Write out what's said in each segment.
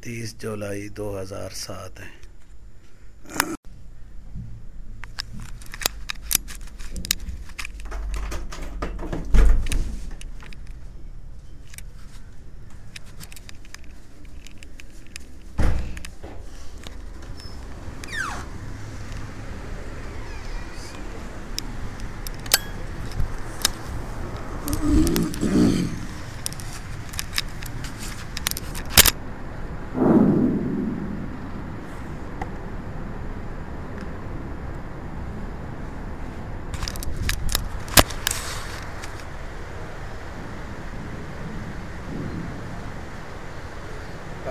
تیس جولائی دو ہزار سات ہے۔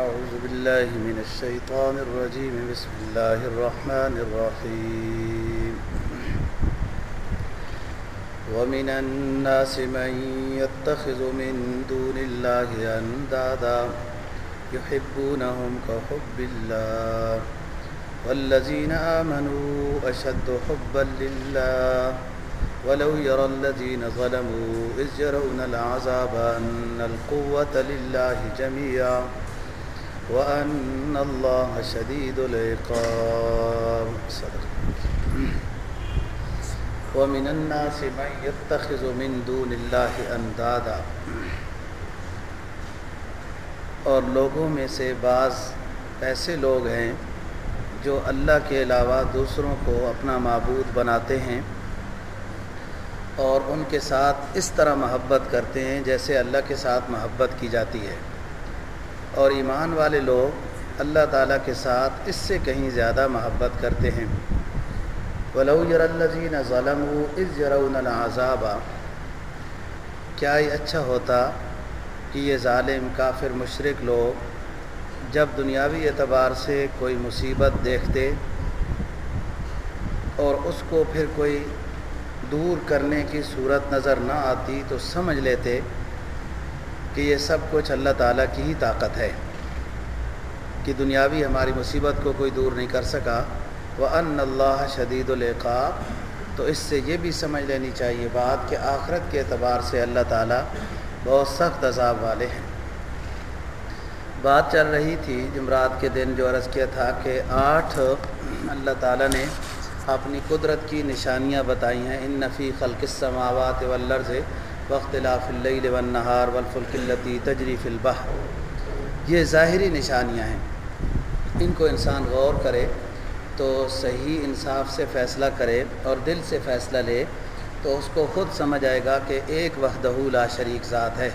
أعوذ بالله من الشيطان الرجيم. بسم الله الرحمن الرحيم. ومن الناس من يتخذ من دون الله أندادا يحبونهم كحب الله. والذين آمنوا أشد حبا لله. ولو يرى الذين ظلموا إذ يرون العذاب أن القوة لله جميعا. وأن الله شديد العقاب صدق. ومن الناس من يتخذ من دون الله اندادا اور لوگوں میں سے بعض ایسے لوگ ہیں جو اللہ کے علاوہ دوسروں کو اپنا معبود بناتے ہیں اور ان کے ساتھ اس طرح محبت کرتے ہیں جیسے اللہ کے ساتھ محبت کی جاتی ہے۔ اور ایمان والے لوگ اللہ تعالیٰ کے ساتھ اس سے کہیں زیادہ محبت کرتے ہیں۔ ولو یر الزین ظلم از یرون العذابہ کیا یہ اچھا ہوتا کہ یہ ظالم، کافر مشرق لوگ جب دنیاوی اعتبار سے کوئی مصیبت دیکھتے اور اس کو پھر کوئی دور کرنے کی صورت نظر نہ آتی تو سمجھ لیتے کہ یہ سب کچھ اللہ تعالیٰ کی ہی طاقت ہے کہ دنیاوی ہماری مصیبت کو کوئی دور نہیں کر سکا۔ وہ ان اللہ شدید العقاب۔ تو اس سے یہ بھی سمجھ لینی چاہیے بات کہ آخرت کے اعتبار سے اللہ تعالیٰ بہت سخت عذاب والے ہیں۔ بات چل رہی تھی جمعرات کے دن جو عرض کیا تھا کہ آٹھ اللہ تعالیٰ نے اپنی قدرت کی نشانیاں بتائی ہیں۔ ان نفی خلق السماوات والارض وقت لاف اللیل والنہار والفلک تجریف البحر۔ یہ ظاہری نشانیاں ہیں۔ ان کو انسان غور کرے تو صحیح انصاف سے فیصلہ کرے اور دل سے فیصلہ لے تو اس کو خود سمجھ آئے گا کہ ایک وحدہ لا شریک ذات ہے،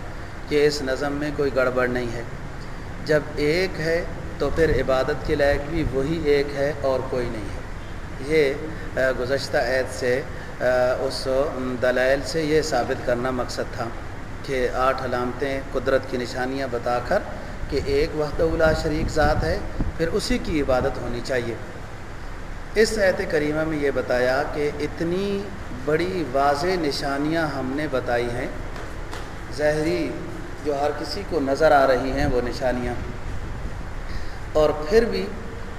کہ اس نظم میں کوئی گڑبڑ نہیں ہے۔ جب ایک ہے تو پھر عبادت کے لائق بھی وہی ایک ہے اور کوئی نہیں ہے۔ یہ گزشتہ عید سے اس دلائل سے یہ ثابت کرنا مقصد تھا کہ آٹھ علامتیں قدرت کی نشانیاں بتا کر کہ ایک وحدہ لا شریک ذات ہے، پھر اسی کی عبادت ہونی چاہیے۔ اس ایت کریمہ میں یہ بتایا کہ اتنی بڑی واضح نشانیاں ہم نے بتائی ہیں ظاہری جو ہر کسی کو نظر آ رہی ہیں، وہ نشانیاں۔ اور پھر بھی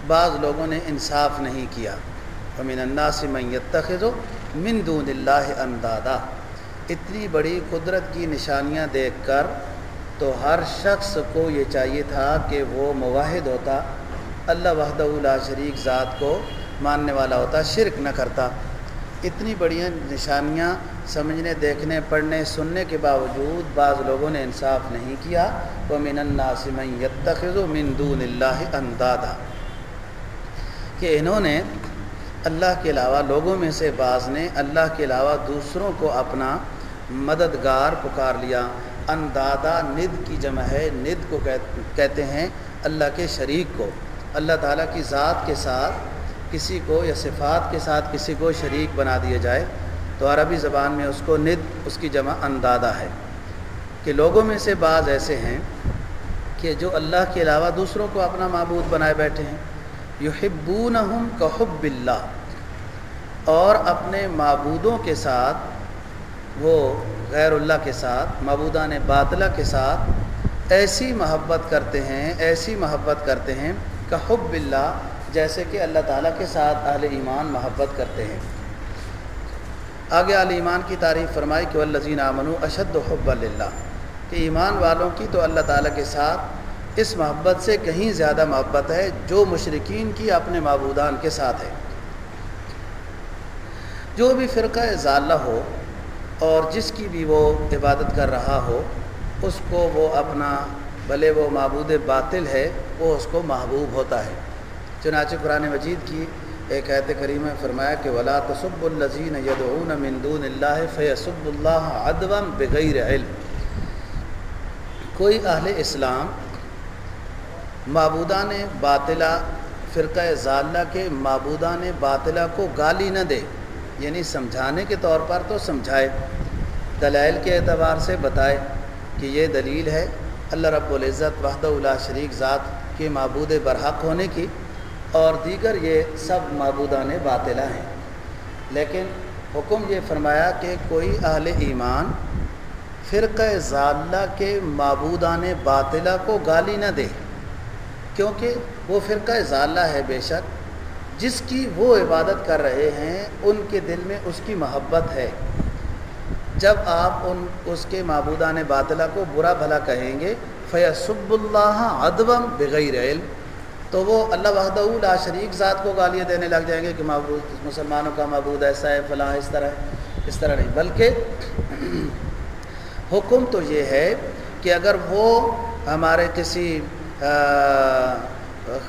بعض لوگوں نے انصاف نہیں کیا۔ امین الناس من یتخذ من دون اللہ اندادا اتنی بڑی قدرت کی نشانیاں دیکھ کر تو ہر شخص کو یہ چاہیے تھا کہ وہ مواحد ہوتا، اللہ وحدہ لا شریک ذات کو ماننے والا ہوتا، شرک نہ کرتا۔ اتنی بڑی نشانیاں سمجھنے، دیکھنے، پڑھنے، سننے کے باوجود بعض لوگوں نے انصاف نہیں کیا۔ وہ من الناس یتخذ من دون اللہ اندادا کہ انہوں نے اللہ کے علاوہ لوگوں میں سے بعض نے اللہ کے علاوہ دوسروں کو اپنا مددگار پکار لیا۔ اندادا ند کی جمع ہے۔ ند کو کہتے ہیں اللہ کے شریک کو۔ اللہ تعالیٰ کی ذات کے ساتھ کسی کو یا صفات کے ساتھ کسی کو شریک بنا دیا جائے تو عربی زبان میں اس کو ند، اس کی جمع اندادا ہے۔ کہ لوگوں میں سے بعض ایسے ہیں کہ جو اللہ کے علاوہ دوسروں کو اپنا معبود بنائے بیٹھے ہیں۔ یحبونہم کحب اللہ۔ اور اپنے معبودوں کے ساتھ، وہ غیر اللہ کے ساتھ، معبودان باطلہ کے ساتھ ایسی محبت کرتے ہیں، ایسی محبت کرتے ہیں کحب اللہ جیسے کہ اللہ تعالیٰ کے ساتھ اہل ایمان محبت کرتے ہیں۔ آگے اہل ایمان کی تعریف فرمائی کہ الزین امن اشد حب اللہ کہ ایمان والوں کی تو اللہ تعالیٰ کے ساتھ اس محبت سے کہیں زیادہ محبت ہے جو مشرقین کی اپنے معبودان کے ساتھ ہے۔ جو بھی فرقہ ضالہ ہو اور جس کی بھی وہ عبادت کر رہا ہو، اس کو وہ اپنا بھلے وہ معبود باطل ہے، وہ اس کو محبوب ہوتا ہے۔ چنانچہ قرآن مجید کی ایک عیت کریم فرمایا کہ ولا تصب الزین یدعون من دون اللہ فیصب اللہ ادوم بغیر علم۔ کوئی اہل اسلام معبودان باطلہ، فرقہ ضالہ کے معبودان باطلہ کو گالی نہ دے۔ یعنی سمجھانے کے طور پر تو سمجھائے، دلائل کے اعتبار سے بتائے کہ یہ دلیل ہے اللہ رب العزت وحدہ اللہ شریک ذات کے معبود برحق ہونے کی اور دیگر یہ سب معبودان باطلہ ہیں۔ لیکن حکم یہ فرمایا کہ کوئی اہل ایمان فرقہ ضالہ کے معبودان باطلہ کو گالی نہ دے، کیونکہ وہ فرقہ ضالہ ہے بے شک۔ جس کی وہ عبادت کر رہے ہیں، ان کے دل میں اس کی محبت ہے۔ جب آپ ان، اس کے معبودان باطلہ کو برا بھلا کہیں گے فیصب اللہ ادبم بغیر علم، تو وہ اللہ وحدہ لا شریک ذات کو گالیاں دینے لگ جائیں گے کہ معبود، مسلمانوں کا معبود ایسا ہے، فلاں اس طرح ہے، اس طرح نہیں۔ بلکہ حکم تو یہ ہے کہ اگر وہ ہمارے کسی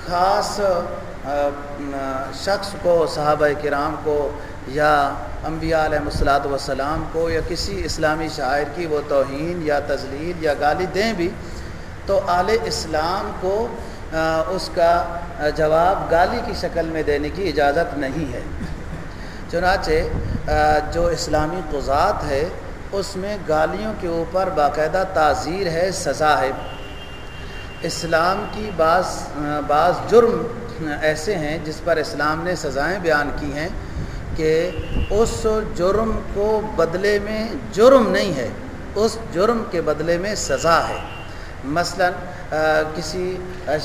خاص شخص کو، صحابہ کرام کو یا انبیاء علیہ الصلاۃ والسلام کو یا کسی اسلامی شاعر کی وہ توہین یا تزلیل یا گالی دیں بھی تو اعلی اسلام کو اس کا جواب گالی کی شکل میں دینے کی اجازت نہیں ہے۔ چنانچہ جو اسلامی قضات ہے، اس میں گالیوں کے اوپر باقاعدہ تعزیر ہے، سزا ہے۔ اسلام کی بعض بعض جرم ایسے ہیں جس پر اسلام نے سزائیں بیان کی ہیں کہ اس جرم کو بدلے میں جرم نہیں ہے، اس جرم کے بدلے میں سزا ہے۔ مثلا کسی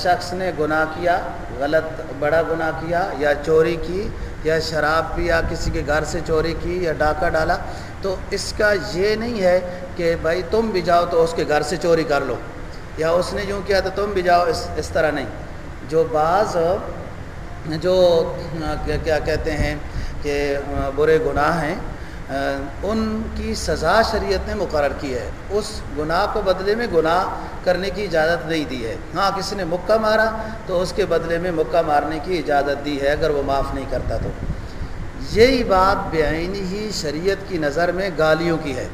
شخص نے گناہ کیا، غلط، بڑا گناہ کیا، یا چوری کی، یا شراب پیا، کسی کے گھر سے چوری کی، یا ڈاکہ ڈالا، تو اس کا یہ نہیں ہے کہ بھائی تم بھی جاؤ تو اس کے گھر سے چوری کر لو، یا اس نے یوں کیا تو تم بھی جاؤ، اس اس طرح نہیں۔ جو بعض جو کیا کہتے ہیں کہ برے گناہ ہیں، ان کی سزا شریعت نے مقرر کی ہے۔ اس گناہ کو بدلے میں گناہ کرنے کی اجازت نہیں دی ہے۔ ہاں کسی نے مکہ مارا تو اس کے بدلے میں مکہ مارنے کی اجازت دی ہے، اگر وہ معاف نہیں کرتا تو۔ یہی بات بعینی ہی شریعت کی نظر میں گالیوں کی ہے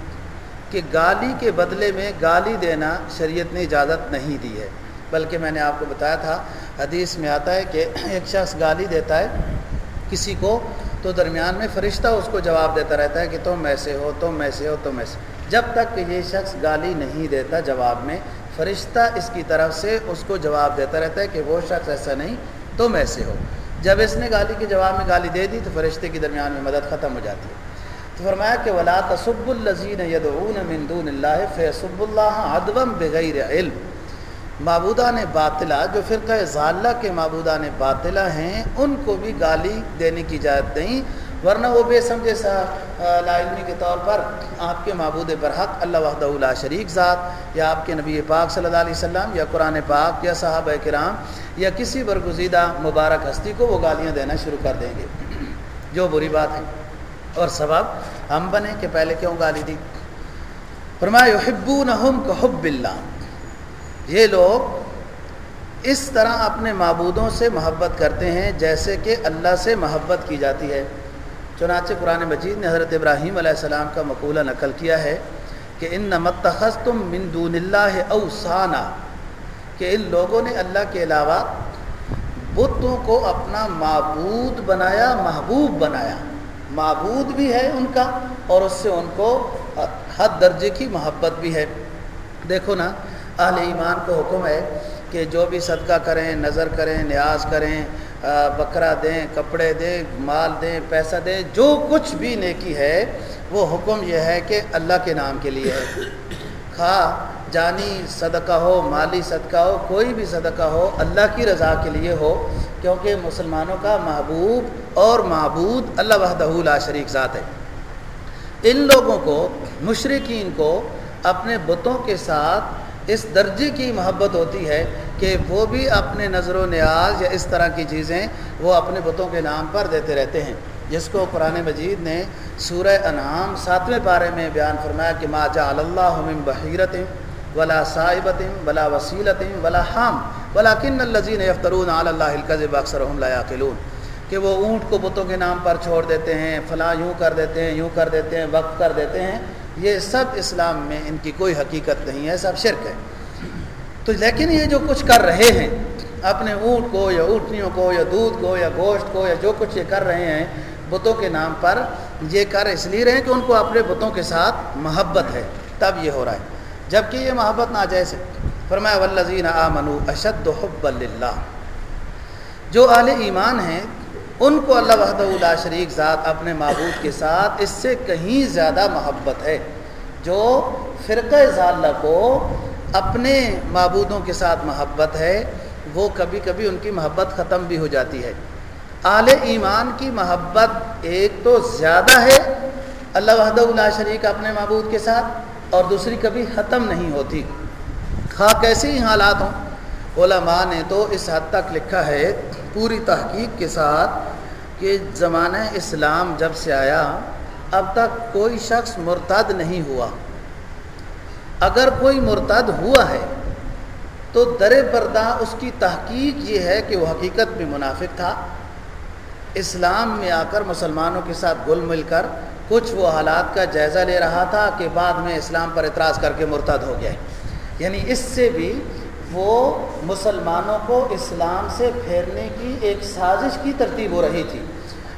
کہ گالی کے بدلے میں گالی دینا شریعت نے اجازت نہیں دی ہے۔ بلکہ میں نے آپ کو بتایا تھا حدیث میں آتا ہے کہ ایک شخص گالی دیتا ہے کسی کو، تو درمیان میں فرشتہ اس کو جواب دیتا رہتا ہے کہ تم ایسے ہو، تم ایسے ہو، تم ایسے جب تک کہ یہ شخص گالی نہیں دیتا جواب میں، فرشتہ اس کی طرف سے اس کو جواب دیتا رہتا ہے کہ وہ شخص ایسا نہیں، تم ایسے ہو۔ جب اس نے گالی کے جواب میں گالی دے دی، تو فرشتے کی درمیان میں مدد ختم ہو جاتی ہے۔ تو فرمایا کہ ولا تصب الزین یدعون من دون اللہ فیصب اللہ ادوم بغیر علم۔ معبودان باطلہ، جو فرقہ ضالہ کے معبودان باطلہ ہیں، ان کو بھی گالی دینے کی اجازت نہیں ورنہ وہ بے سمجھے سا لا علمی کے طور پر آپ کے معبود برحق اللہ وحدہ اللہ شریک ذات، یا آپ کے نبی پاک صلی اللہ علیہ وسلم، یا قرآن پاک، یا صحابہ کرام، یا کسی برگزیدہ مبارک ہستی کو وہ گالیاں دینا شروع کر دیں گے۔ جو بری بات ہے۔ اور سبب، ہم بنے کہ پہلے کیوں گالی دی؟ فرمایا، یحبونہم کحب اللہ۔ یہ لوگ اس طرح اپنے معبودوں سے محبت کرتے ہیں جیسے کہ اللہ سے محبت کی جاتی ہے۔ چنانچہ قرآن مجید نے حضرت ابراہیم علیہ السلام کا مقولہ نقل کیا ہے کہ ان نمتخص تم مندون اللہ اوسانہ کہ ان لوگوں نے اللہ کے علاوہ بتوں کو اپنا معبود بنایا، محبوب بنایا۔ معبود بھی ہے ان کا اور اس سے ان کو حد درجے کی محبت بھی ہے۔ دیکھو نا اہل ایمان کو حکم ہے کہ جو بھی صدقہ کریں، نظر کریں، نیاز کریں بکرا دیں، کپڑے دیں، مال دیں، پیسہ دیں، جو کچھ بھی نیکی ہے، وہ حکم یہ ہے کہ اللہ کے نام کے لیے ہے۔ کھا، جانی، صدقہ ہو، مالی صدقہ ہو، کوئی بھی صدقہ ہو، اللہ کی رضا کے لیے ہو، کیونکہ مسلمانوں کا محبوب اور معبود اللہ وحدہ لا شریک ذات ہے۔ ان لوگوں کو مشرقین کو، اپنے بتوں کے ساتھ اس درجے کی محبت ہوتی ہے کہ وہ بھی اپنے نظر و نیاز یا اس طرح کی چیزیں وہ اپنے بتوں کے نام پر دیتے رہتے ہیں۔ جس کو قرآن مجید نے سورہ انعام ساتویں پارے میں بیان فرمایا کہ ما جعل اللہ من بحیرت ولا صاحبت ولا وسیلت ولا حام ولا کن الزین یفترون علی اللہ القذب اکثرهم لا یعقلون کہ وہ اونٹ کو بتوں کے نام پر چھوڑ دیتے ہیں، فلاں یوں کر دیتے ہیں، یوں کر دیتے ہیں وقت کر دیتے ہیں۔ یہ سب اسلام میں ان کی کوئی حقیقت نہیں ہے، سب شرک ہے۔ تو لیکن یہ جو کچھ کر رہے ہیں، اپنے اونٹ کو یا اونٹنیوں کو یا دودھ کو یا گوشت کو یا جو کچھ یہ کر رہے ہیں، بتوں کے نام پر یہ کر اس لیے رہے کہ ان کو اپنے بتوں کے ساتھ محبت ہے۔ تب یہ ہو رہا ہے۔ جبکہ یہ محبت ناجائز ہے۔ فرمایا والذین آمنوا اشد حب اللہ جو اہل ایمان ہیں ان کو اللہ وحدہ اللہ شریک ذات اپنے معبود کے ساتھ اس سے کہیں زیادہ محبت ہے، جو فرقہ ضالہ کو اپنے معبودوں کے ساتھ محبت ہے، وہ کبھی کبھی ان کی محبت ختم بھی ہو جاتی ہے۔ اعلی ایمان کی محبت ایک تو زیادہ ہے اللہ وحدہ اللہ شریک اپنے معبود کے ساتھ، اور دوسری کبھی ختم نہیں ہوتی۔ خواہ کیسے ہی حالات ہوں، علماء نے تو اس حد تک لکھا ہے پوری تحقیق کے ساتھ کہ زمانہ اسلام جب سے آیا، اب تک کوئی شخص مرتد نہیں ہوا۔ اگر کوئی مرتد ہوا ہے، تو در پردہ اس کی تحقیق یہ ہے کہ وہ حقیقت میں منافق تھا۔ اسلام میں آ کر مسلمانوں کے ساتھ گل مل کر کچھ وہ حالات کا جائزہ لے رہا تھا کہ بعد میں اسلام پر اعتراض کر کے مرتد ہو گیا۔ یعنی اس سے بھی وہ مسلمانوں کو اسلام سے پھیرنے کی ایک سازش کی ترتیب ہو رہی تھی۔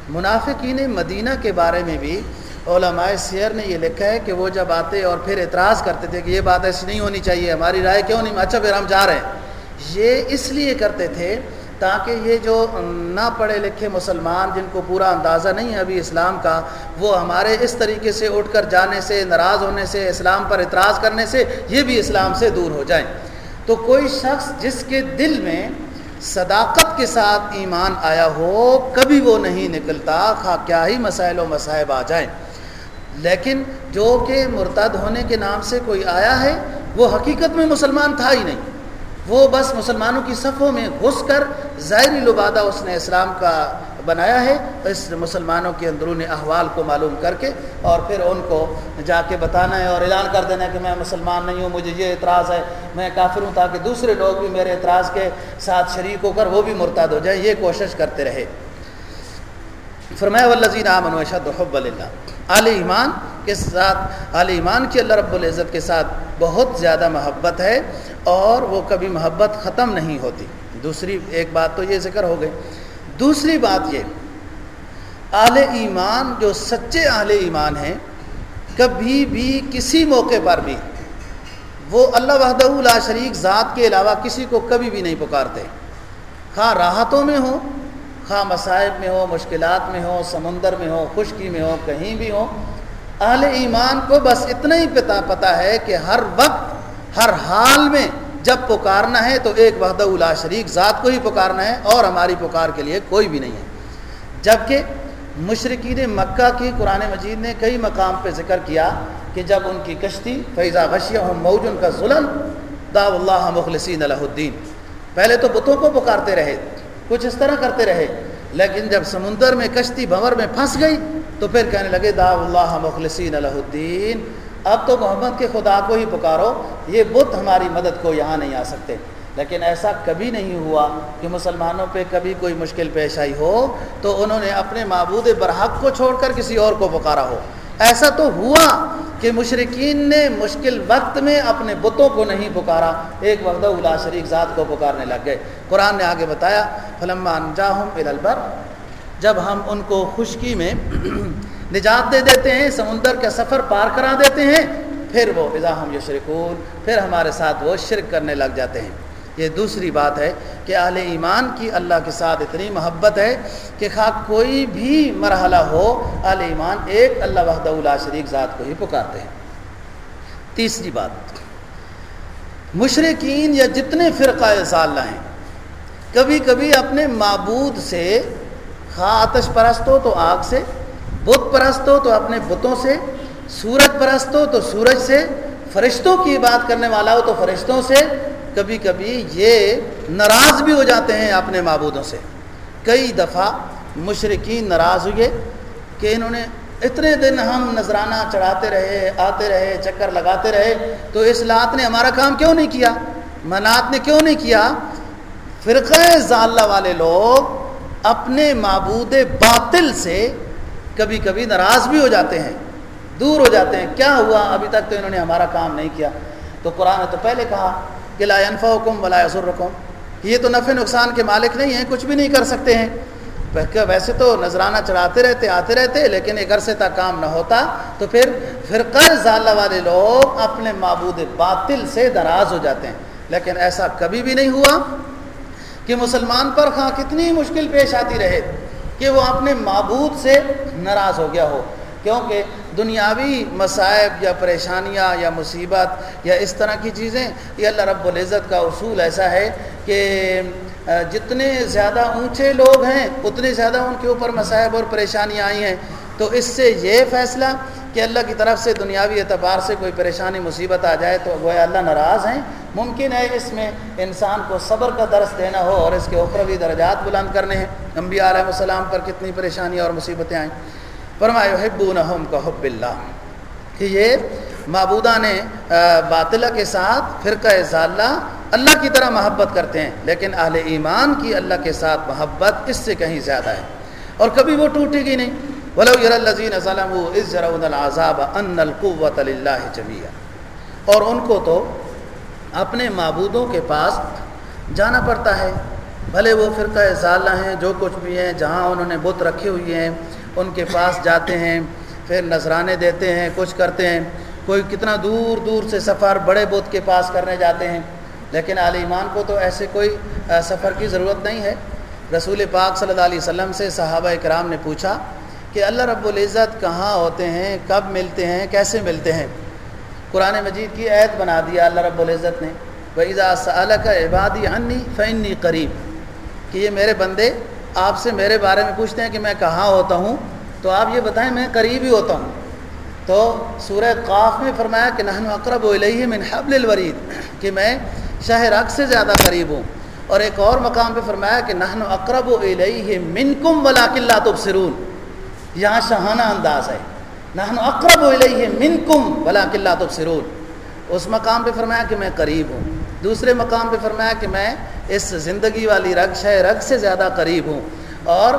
منافقین مدینہ کے بارے میں بھی علماء سیر نے یہ لکھا ہے کہ وہ جب آتے اور پھر اعتراض کرتے تھے کہ یہ بات ایسی نہیں ہونی چاہیے، ہماری رائے کیوں نہیں؟ اچھا پھر ہم جا رہے ہیں۔ یہ اس لیے کرتے تھے تاکہ یہ جو نہ پڑھے لکھے مسلمان جن کو پورا اندازہ نہیں ہے ابھی اسلام کا، وہ ہمارے اس طریقے سے اٹھ کر جانے سے، ناراض ہونے سے، اسلام پر اعتراض کرنے سے، یہ بھی اسلام سے دور ہو جائیں۔ تو کوئی شخص جس کے دل میں صداقت کے ساتھ ایمان آیا ہو، کبھی وہ نہیں نکلتا، خواہ کیا ہی مسائل و مصائب آ جائیں۔ لیکن جو کہ مرتد ہونے کے نام سے کوئی آیا ہے، وہ حقیقت میں مسلمان تھا ہی نہیں۔ وہ بس مسلمانوں کی صفوں میں گھس کر ظاہری لبادہ اس نے اسلام کا بنایا ہے اس مسلمانوں کے اندرون احوال کو معلوم کر کے اور پھر ان کو جا کے بتانا ہے اور اعلان کر دینا ہے کہ میں مسلمان نہیں ہوں، مجھے یہ اعتراض ہے، میں کافر ہوں تاکہ دوسرے لوگ بھی میرے اعتراض کے ساتھ شریک ہو کر وہ بھی مرتاد ہو جائیں، یہ کوشش کرتے رہے۔ فرمایا، والذین آمنوا اشد حب اللہ عال ایمان کے ساتھ عال ایمان کی اللہ رب العزت کے ساتھ بہت زیادہ محبت ہے اور وہ کبھی محبت ختم نہیں ہوتی۔ دوسری ایک بات تو یہ ذکر ہو گئی۔ دوسری بات یہ اعلی ایمان جو سچے اعلی ایمان ہیں، کبھی بھی کسی موقع پر بھی وہ اللہ وحدہ لا شریک ذات کے علاوہ کسی کو کبھی بھی نہیں پکارتے۔ خواہ راحتوں میں ہو خواہ مصائب میں ہو مشکلات میں ہو سمندر میں ہو خشکی میں ہو کہیں بھی ہو اہل ایمان کو بس اتنا ہی پتا پتہ ہے کہ ہر وقت، ہر حال میں جب پکارنا ہے تو ایک وحدہ الا شریک ذات کو ہی پکارنا ہے اور ہماری پکار کے لیے کوئی بھی نہیں ہے۔ جبکہ مشرقین مکہ کی قرآن مجید نے کئی مقام پہ ذکر کیا کہ جب ان کی کشتی فیضا غشیہ موجن کا ظلم دا اللہ مخلصین علیہ الدین پہلے تو بتوں کو پکارتے رہے، کچھ اس طرح کرتے رہے، لیکن جب سمندر میں کشتی بھنور میں پھنس گئی تو پھر کہنے لگے دا اللہ مخلصین علیہ الدین اب تو محمد کے خدا کو ہی پکارو، یہ بت ہماری مدد کو یہاں نہیں آ سکتے۔ لیکن ایسا کبھی نہیں ہوا کہ مسلمانوں پہ کبھی کوئی مشکل پیش آئی ہو تو انہوں نے اپنے معبود برحق کو چھوڑ کر کسی اور کو پکارا ہو۔ ایسا تو ہوا کہ مشرقین نے مشکل وقت میں اپنے بتوں کو نہیں پکارا، ایک وقت الا شریک ذات کو پکارنے لگ گئے۔ قرآن نے آگے بتایا فلم انجاہم البر۔ جب ہم ان کو خشکی میں نجات دے دیتے ہیں، سمندر کا سفر پار کرا دیتے ہیں، پھر وہ ہم یشرکون، پھر ہمارے ساتھ وہ شرک کرنے لگ جاتے ہیں۔ یہ دوسری بات ہے کہ اہل ایمان کی اللہ کے ساتھ اتنی محبت ہے کہ خواہ کوئی بھی مرحلہ ہو، اہل ایمان ایک اللہ وحدہ اللہ شریک ذات کو ہی پکارتے ہیں۔ تیسری بات مشرقین یا جتنے فرقہ ضالہ ہیں، کبھی کبھی اپنے معبود سے، خواہ آتش پرست ہو تو آگ سے بت پرست ہو تو اپنے بتوں سے، سورج پرست ہو تو سورج سے، فرشتوں کی بات کرنے والا ہو تو فرشتوں سے، کبھی کبھی یہ ناراض بھی ہو جاتے ہیں اپنے معبودوں سے۔ کئی دفعہ مشرقین ناراض ہوئے کہ انہوں نے اتنے دن ہم نذرانہ چڑھاتے رہے، آتے رہے، چکر لگاتے رہے، تو اس لات نے ہمارا کام کیوں نہیں کیا؟ منات نے کیوں نہیں کیا؟ فرقہ ضالہ والے لوگ اپنے معبود باطل سے کبھی کبھی ناراض بھی ہو جاتے ہیں، دور ہو جاتے ہیں، کیا ہوا؟ ابھی تک تو انہوں نے ہمارا کام نہیں کیا۔ تو قرآن نے تو پہلے کہا کہ لا انفا حکم ولا یسرکم یہ تو نفع نقصان کے مالک نہیں ہیں، کچھ بھی نہیں کر سکتے ہیں۔ ویسے تو نذرانہ چڑھاتے رہتے، آتے رہتے، لیکن ایک عرصے تک کام نہ ہوتا، تو پھر فرقہ ضالہ والے لوگ اپنے معبود باطل سے دراز ہو جاتے ہیں۔ لیکن ایسا کبھی بھی نہیں ہوا کہ مسلمان پر خواہ کتنی مشکل پیش آتی رہے۔ کہ وہ اپنے معبود سے ناراض ہو گیا ہو۔ کیونکہ دنیاوی مصائب یا پریشانیاں یا مصیبت یا اس طرح کی چیزیں، یہ اللہ رب العزت کا اصول ایسا ہے کہ جتنے زیادہ اونچے لوگ ہیں، اتنے زیادہ ان کے اوپر مصائب اور پریشانیاں آئی ہیں۔ تو اس سے یہ فیصلہ کہ اللہ کی طرف سے دنیاوی اعتبار سے کوئی پریشانی مصیبت آ جائے تو گویا اللہ ناراض ہیں۔ ممکن ہے اس میں انسان کو صبر کا درس دینا ہو اور اس کے اخروی درجات بلند کرنے ہیں۔ انبیاء علیہ السلام پر کتنی پریشانیاں اور مصیبتیں آئیں۔ فرمایا حب کا حب اللہ کہ یہ معبودہ نے باطلہ کے ساتھ فرقہ ضالہ اللہ کی طرح محبت کرتے ہیں، لیکن اہل ایمان کی اللہ کے ساتھ محبت اس سے کہیں زیادہ ہے۔ اور کبھی وہ ٹوٹے گی نہیں۔ ولو یر الزین ظلم العذاب ان القوت اللہ جمیہ اور ان کو تو اپنے معبودوں کے پاس جانا پڑتا ہے۔ بھلے وہ فرقہ ضالہ ہیں جو کچھ بھی ہیں، جہاں انہوں نے بت رکھے ہوئے ہیں، ان کے پاس جاتے ہیں، پھر نذرانے دیتے ہیں، کچھ کرتے ہیں۔ کوئی کتنا دور دور سے سفر بڑے بت کے پاس کرنے جاتے ہیں۔ لیکن علی ایمان کو تو ایسے کوئی سفر کی ضرورت نہیں ہے۔ رسول پاک صلی اللہ علیہ وسلم سے صحابہ اکرام نے پوچھا کہ اللہ رب العزت کہاں ہوتے ہیں، کب ملتے ہیں، کیسے ملتے ہیں۔ قرآن مجید کی عید بنا دیا اللہ رب العزت نے۔ وَإِذَا سَأَلَكَ عِبَادِي عَنِّي فَإِنِّي قریب کہ یہ میرے بندے آپ سے میرے بارے میں پوچھتے ہیں کہ میں کہاں ہوتا ہوں، تو آپ یہ بتائیں میں قریب ہی ہوتا ہوں۔ تو سورہ قاف میں فرمایا کہ نحن اقرب علیہ من حبل الورید، کہ میں شاہ رق سے زیادہ قریب ہوں۔ اور ایک اور مقام پہ فرمایا کہ نحن اقرب علیہ منکم ولاک اللہ تبصرون۔ یہاں شہانہ انداز ہے۔ نحن اقرب علیہ منکم ولاک اللہ تبصرون۔ اس مقام پہ فرمایا کہ میں قریب ہوں۔ دوسرے مقام پہ فرمایا کہ میں اس زندگی والی رگ شہ رگ سے زیادہ قریب ہوں۔ اور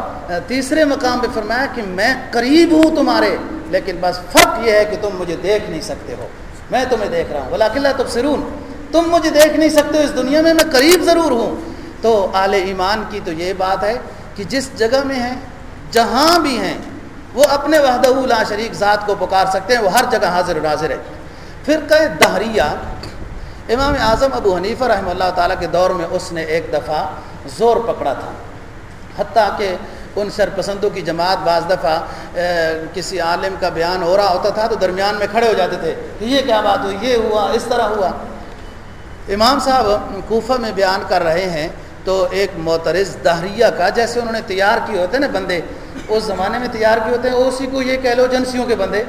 تیسرے مقام پہ فرمایا کہ میں قریب ہوں تمہارے، لیکن بس فرق یہ ہے کہ تم مجھے دیکھ نہیں سکتے ہو۔ میں تمہیں دیکھ رہا ہوں۔ بلا اللہ تبصرون۔ تم مجھے دیکھ نہیں سکتے ہو۔ اس دنیا میں میں قریب ضرور ہوں۔ تو اعل ایمان کی تو یہ بات ہے کہ جس جگہ میں ہیں، جہاں بھی ہیں وہ اپنے وحدہ لا شریک ذات کو پکار سکتے ہیں، وہ ہر جگہ حاضر ناظر ہے۔ پھر کہ دہریہ، امام اعظم ابو حنیفہ رحمہ اللہ تعالیٰ کے دور میں اس نے ایک دفعہ زور پکڑا تھا۔ حتیٰ کہ ان سرپسندوں کی جماعت بعض دفعہ کسی عالم کا بیان ہو رہا ہوتا تھا تو درمیان میں کھڑے ہو جاتے تھے کہ یہ کیا بات ہوئی، یہ ہوا، اس طرح ہوا۔ امام صاحب کوفہ میں بیان کر رہے ہیں تو ایک معترض دہریہ کا، جیسے انہوں نے تیار کیے ہوتے ہیں نا بندے اس زمانے میں تیار کیے ہوتے ہیں، اسی کو یہ کہہ لو جنسیوں کے بندے۔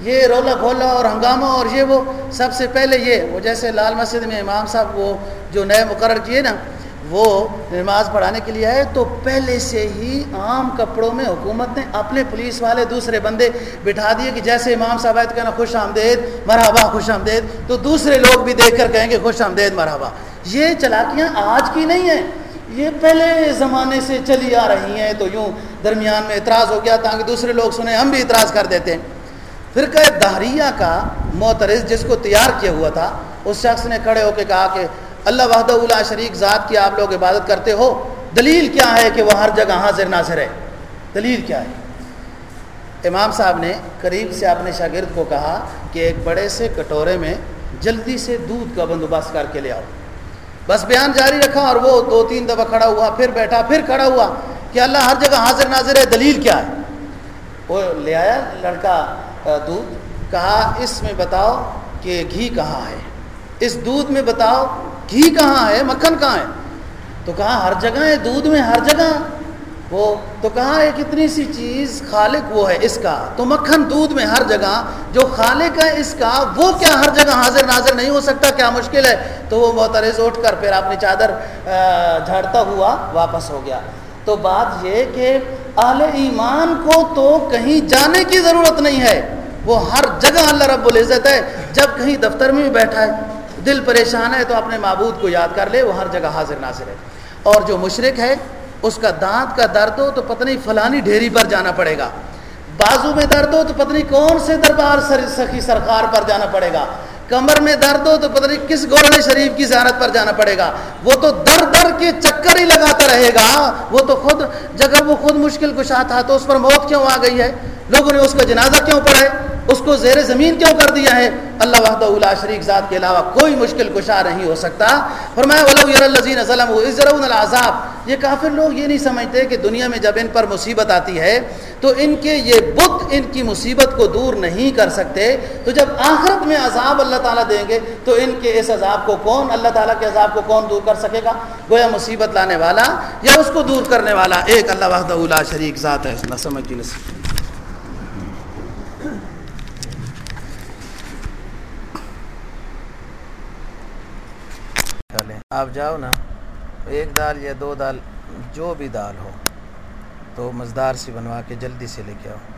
یہ رولا کھولا اور ہنگامہ اور یہ وہ سب سے پہلے یہ، وہ جیسے لال مسجد میں امام صاحب وہ جو نئے مقرر کیے نا، وہ نماز پڑھانے کے لیے آئے، تو پہلے سے ہی عام کپڑوں میں حکومت نے اپنے پولیس والے دوسرے بندے بٹھا دیے کہ جیسے امام صاحب آئے تو کہنا خوش آمدید، مرحبا، خوش آمدید۔ تو دوسرے لوگ بھی دیکھ کر کہیں گے خوش آمدید، مرحبا۔ یہ چلاکیاں آج کی نہیں ہیں۔ یہ پہلے زمانے سے چلی آ رہی ہیں، تو یوں درمیان میں اعتراض ہو گیا تاکہ دوسرے لوگ سنیں، ہم بھی اعتراض کر دیتے ہیں۔ فرقہ دہریہ کا معترض جس کو تیار کیا ہوا تھا، اس شخص نے کھڑے ہو کے کہا کہ اللہ وحدہ اللہ شریک ذات کی آپ لوگ عبادت کرتے ہو، دلیل کیا ہے کہ وہ ہر جگہ حاضر ناظر ہے؟ دلیل کیا ہے؟ امام صاحب نے قریب سے اپنے شاگرد کو کہا کہ ایک بڑے سے کٹورے میں جلدی سے دودھ کا بندوبست کر کے لے آؤ۔ بس بیان جاری رکھا اور وہ دو تین دفعہ کھڑا ہوا، پھر بیٹھا، پھر کھڑا ہوا کہ اللہ ہر جگہ حاضر ناظر ہے، دلیل کیا ہے؟ وہ لے آیا لڑکا دودھ، کہا، اس میں بتاؤ کہ گھی کہاں ہے؟ اس دودھ میں بتاؤ، گھی کہاں ہے؟ مکھن کہاں ہے؟ تو کہا، ہر جگہ ہے، دودھ میں ہر جگہ۔ وہ تو کہاں ایک اتنی سی چیز خالق وہ ہے اس کا تو مکھن دودھ میں ہر جگہ جو خالق ہے اس کا وہ کیا ہر جگہ حاضر ناظر نہیں ہو سکتا کیا مشکل ہے تو وہ محترض اٹھ کر پھر اپنی چادر جھاڑتا ہوا واپس ہو گیا۔ تو بات یہ کہ اہل ایمان کو تو کہیں جانے کی ضرورت نہیں ہے۔ وہ ہر جگہ اللہ رب العزت ہے۔ جب کہیں دفتر میں بھی بیٹھا ہے، دل پریشان ہے تو اپنے معبود کو یاد کر لے، وہ ہر جگہ حاضر ناظر ہے۔ اور جو مشرق ہے اس کا دانت کا درد ہو تو پتہ نہیں فلانی ڈھیری پر جانا پڑے گا۔ بازو میں درد ہو تو پتہ نہیں کون سے دربار سخی سرکار پر جانا پڑے گا۔ کمر میں درد ہو تو پتہ نہیں کس گورن شریف کی زیارت پر جانا پڑے گا۔ وہ تو در در کے چکر ہی لگاتا رہے گا۔ وہ تو خود جگہ وہ خود مشکل کشا تھا تو اس پر موت کیوں آ گئی ہے؟ لوگوں نے اس کا جنازہ کیوں پڑھا ہے؟ اس کو زیر زمین کیوں کر دیا ہے؟ اللہ وحدہ اللہ شریک ذات کے علاوہ کوئی مشکل کشا نہیں ہو سکتا۔ فرمایا، ولو یر الذین ظلموا العذاب یہ کافر لوگ یہ نہیں سمجھتے کہ دنیا میں جب ان پر مصیبت آتی ہے، تو ان کے یہ بت ان کی مصیبت کو دور نہیں کر سکتے۔ تو جب آخرت میں عذاب اللہ تعالیٰ دیں گے، تو ان کے اس عذاب کو کون، اللہ تعالیٰ کے عذاب کو کون دور کر سکے گا؟ گویا مصیبت لانے والا یا اس کو دور کرنے والا؟ ایک اللہ وحدہ اللہ شریک ذات ہے۔ نہ سمجھ کی نصیب۔ آپ جاؤ نا۔ ایک دال یا دو دال، جو بھی دال ہو، تو مزدار سی بنوا کے جلدی سے لے کے آؤ۔